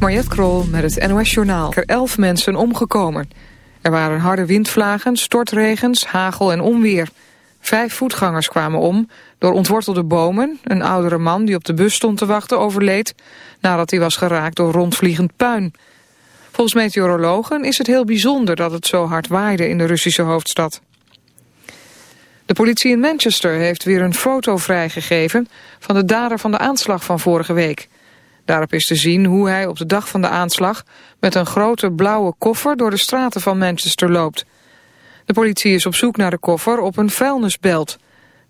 Mariette Krol met het NOS Journaal. Er elf mensen omgekomen. Er waren harde windvlagen, stortregens, hagel en onweer. Vijf voetgangers kwamen om door ontwortelde bomen. Een oudere man die op de bus stond te wachten overleed... nadat hij was geraakt door rondvliegend puin. Volgens meteorologen is het heel bijzonder dat het zo hard waaide in de Russische hoofdstad. De politie in Manchester heeft weer een foto vrijgegeven... van de dader van de aanslag van vorige week... Daarop is te zien hoe hij op de dag van de aanslag met een grote blauwe koffer door de straten van Manchester loopt. De politie is op zoek naar de koffer op een vuilnisbelt.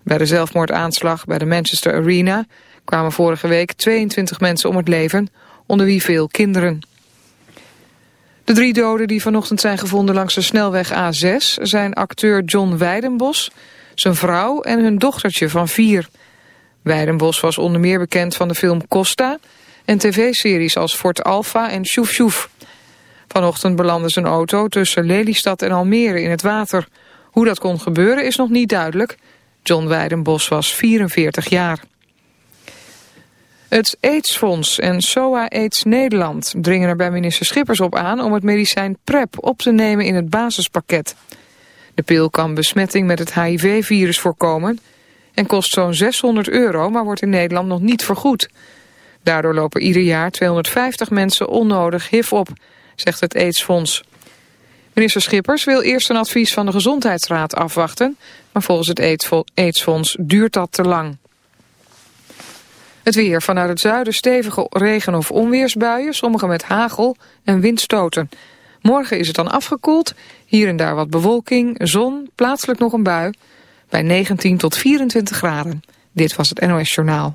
Bij de zelfmoordaanslag bij de Manchester Arena kwamen vorige week 22 mensen om het leven, onder wie veel kinderen. De drie doden die vanochtend zijn gevonden langs de snelweg A6 zijn acteur John Weidenbos, zijn vrouw en hun dochtertje van vier. Weidenbos was onder meer bekend van de film Costa en tv-series als Fort Alpha en Sjoef Sjoef. Vanochtend belandde zijn auto tussen Lelystad en Almere in het water. Hoe dat kon gebeuren is nog niet duidelijk. John Weidenbos was 44 jaar. Het AIDS-fonds en SOA AIDS Nederland dringen er bij minister Schippers op aan om het medicijn PrEP op te nemen in het basispakket. De pil kan besmetting met het HIV-virus voorkomen en kost zo'n 600 euro, maar wordt in Nederland nog niet vergoed. Daardoor lopen ieder jaar 250 mensen onnodig HIV op, zegt het AIDS-fonds. Minister Schippers wil eerst een advies van de Gezondheidsraad afwachten, maar volgens het AIDS-fonds duurt dat te lang. Het weer vanuit het zuiden stevige regen- of onweersbuien, sommige met hagel en windstoten. Morgen is het dan afgekoeld, hier en daar wat bewolking, zon, plaatselijk nog een bui, bij 19 tot 24 graden. Dit was het NOS Journaal.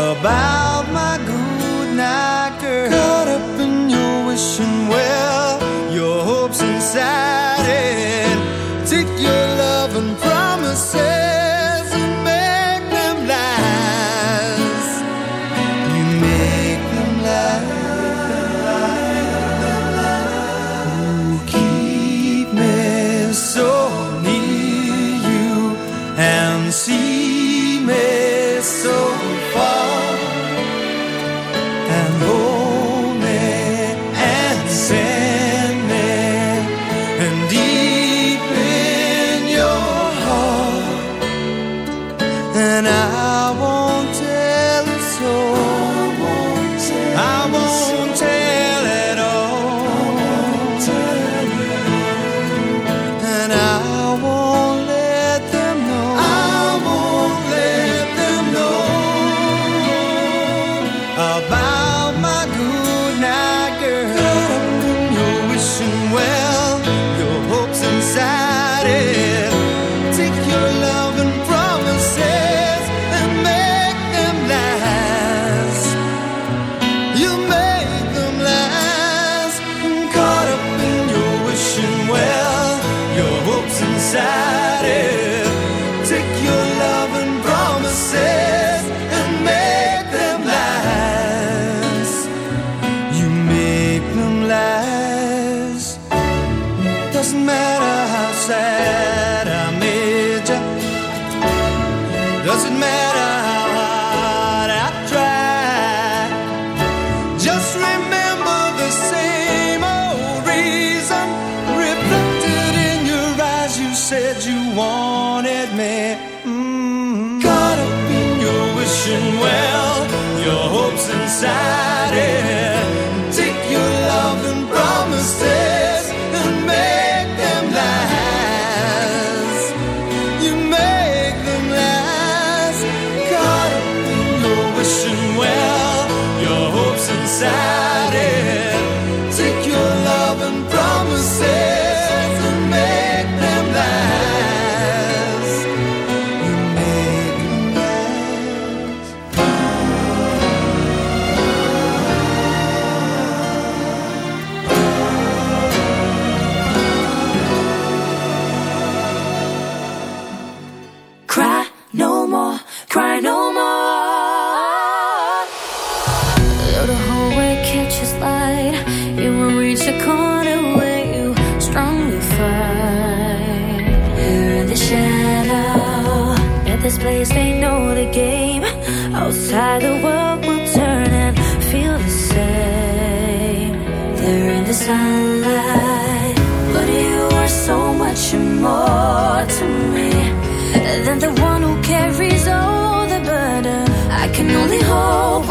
about said you wanted me. Mm-hmm. Caught up in your wishing well, your hopes inside it.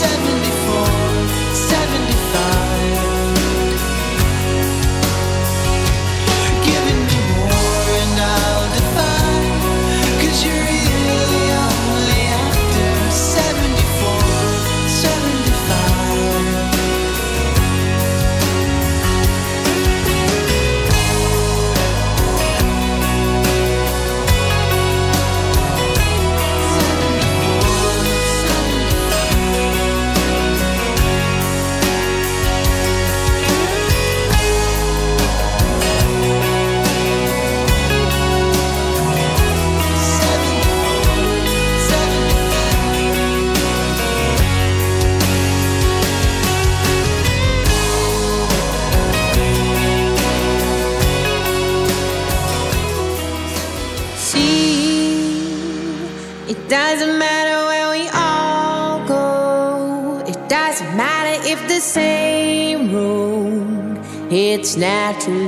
said before. it's natural.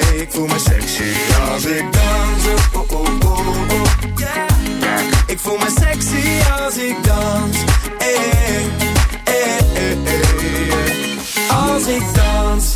Ik voel me sexy als ik dans. Oh, oh, oh, oh, yeah. Ik voel me sexy als ik dans. Hey, hey, hey, hey. Als ik dans,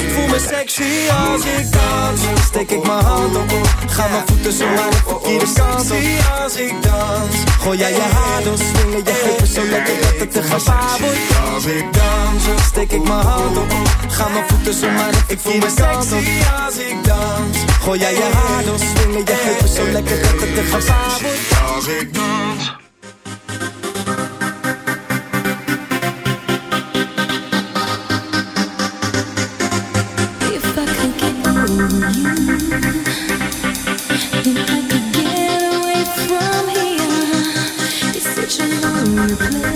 Ik voel me sexy als ik dans. Steek ik mijn hand op, ga mijn voeten zo maar de verkeerde kant op. als ik dans. Gooi jij je haar door, swingen je heupen zo lekker dat het te gevaar wordt. Als ik dans, steek ik mijn hand op, ga mijn voeten zo maar de verkeerde kant op. als ik dans. Gooi jij je haar door, swingen je heupen zo lekker dat het te gevaar wordt. Als ik dans. If I could get away from here, it's such a lonely place.